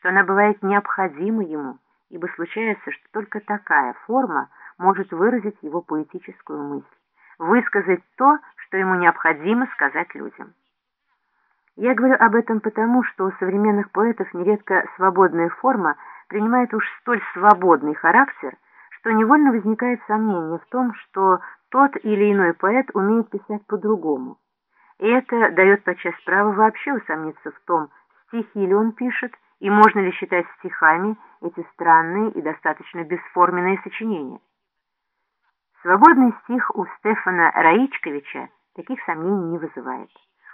что она бывает необходима ему, ибо случается, что только такая форма может выразить его поэтическую мысль, высказать то, что ему необходимо сказать людям. Я говорю об этом потому, что у современных поэтов нередко свободная форма принимает уж столь свободный характер, что невольно возникает сомнение в том, что тот или иной поэт умеет писать по-другому. И это дает подчас право вообще усомниться в том, стихи ли он пишет, и можно ли считать стихами эти странные и достаточно бесформенные сочинения. Свободный стих у Стефана Раичковича таких сомнений не вызывает.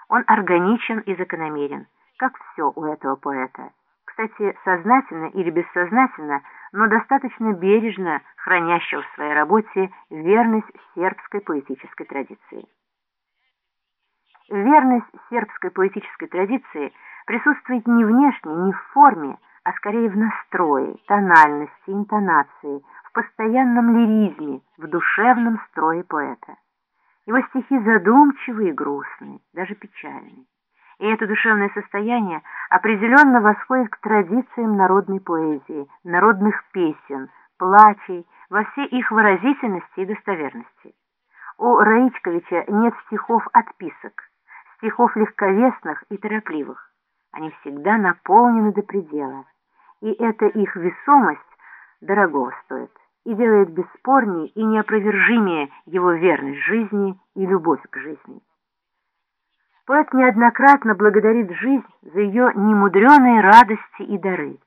Он органичен и закономерен, как все у этого поэта. Кстати, сознательно или бессознательно, но достаточно бережно хранящего в своей работе верность сербской поэтической традиции. Верность сербской поэтической традиции присутствует не внешне, не в форме, а скорее в настрое, тональности, интонации, в постоянном лиризме, в душевном строе поэта. Его стихи задумчивые и грустные, даже печальные. И это душевное состояние определенно восходит к традициям народной поэзии, народных песен, плачей, во всей их выразительности и достоверности. У Раичковича нет стихов отписок, стихов легковесных и торопливых. Они всегда наполнены до предела, и эта их весомость дорого стоит и делает бесспорнее и неопровержимее его верность жизни и любовь к жизни. Поэт неоднократно благодарит жизнь за ее немудреные радости и дары.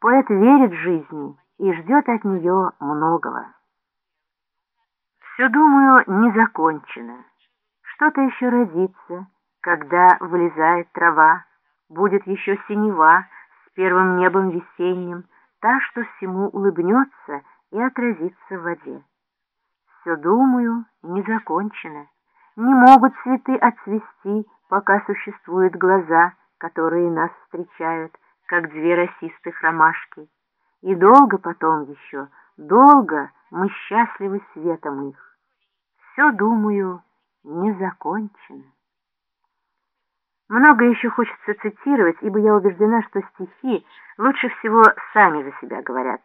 Поэт верит жизни и ждет от нее многого. Все, думаю, не закончено. Что-то еще родится, когда вылезает трава, будет еще синева с первым небом весенним, та, что всему улыбнется и отразится в воде. Все, думаю, не закончено. Не могут цветы отцвести, пока существуют глаза, которые нас встречают, как две росистых ромашки. И долго потом еще, долго мы счастливы светом их. Все, думаю, не закончено. Много еще хочется цитировать, ибо я убеждена, что стихи лучше всего сами за себя говорят.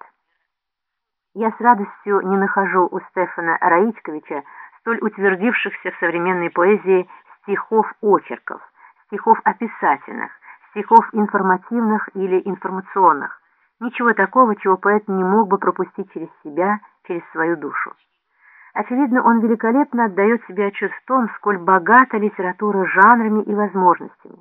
Я с радостью не нахожу у Стефана Раичковича столь утвердившихся в современной поэзии стихов-очерков, стихов описательных, стихов информативных или информационных, ничего такого, чего поэт не мог бы пропустить через себя, через свою душу. Очевидно, он великолепно отдает себе отчет в том, сколь богата литература жанрами и возможностями,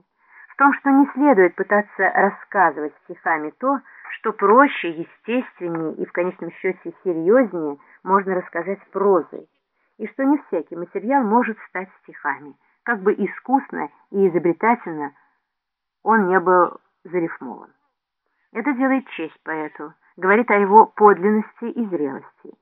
в том, что не следует пытаться рассказывать стихами то, что проще, естественнее и в конечном счете серьезнее можно рассказать прозой, и что не всякий материал может стать стихами, как бы искусно и изобретательно он не был зарифмован. Это делает честь поэту, говорит о его подлинности и зрелости.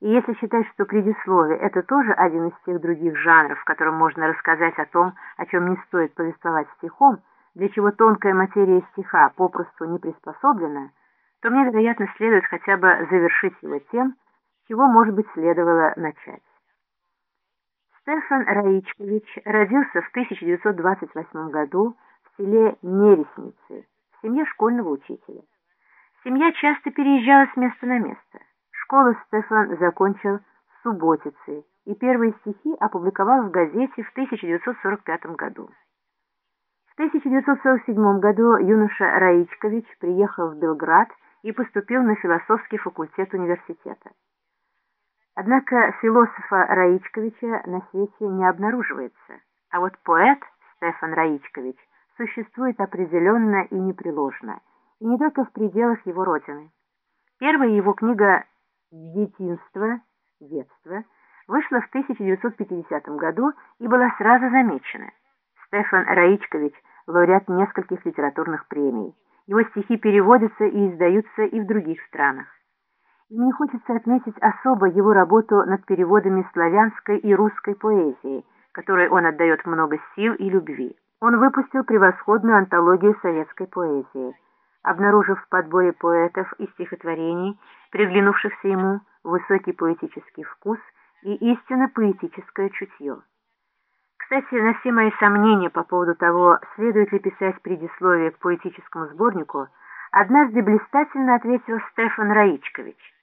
И если считать, что предисловие – это тоже один из тех других жанров, в котором можно рассказать о том, о чем не стоит повествовать стихом, для чего тонкая материя стиха попросту не приспособлена, то мне, вероятно, следует хотя бы завершить его тем, чего, может быть, следовало начать. Стефан Раичкович родился в 1928 году в селе Нересницы, в семье школьного учителя. Семья часто переезжала с места на место. Школу Стефан закончил в Субботице и первые стихи опубликовал в газете в 1945 году. В 1947 году юноша Раичкович приехал в Белград и поступил на философский факультет университета. Однако философа Раичковича на свете не обнаруживается, а вот поэт Стефан Раичкович существует определенно и непреложно, и не только в пределах его родины. Первая его книга «Детинство», «Детство» вышла в 1950 году и была сразу замечена. Стефан Раичкович – лауреат нескольких литературных премий. Его стихи переводятся и издаются и в других странах. И мне хочется отметить особо его работу над переводами славянской и русской поэзии, которой он отдает много сил и любви. Он выпустил превосходную антологию советской поэзии, обнаружив в подборе поэтов и стихотворений, приглянувшихся ему, высокий поэтический вкус и истинно поэтическое чутье. Кстати, на все мои сомнения по поводу того, следует ли писать предисловие к поэтическому сборнику, однажды блистательно ответил Стефан Раичкович.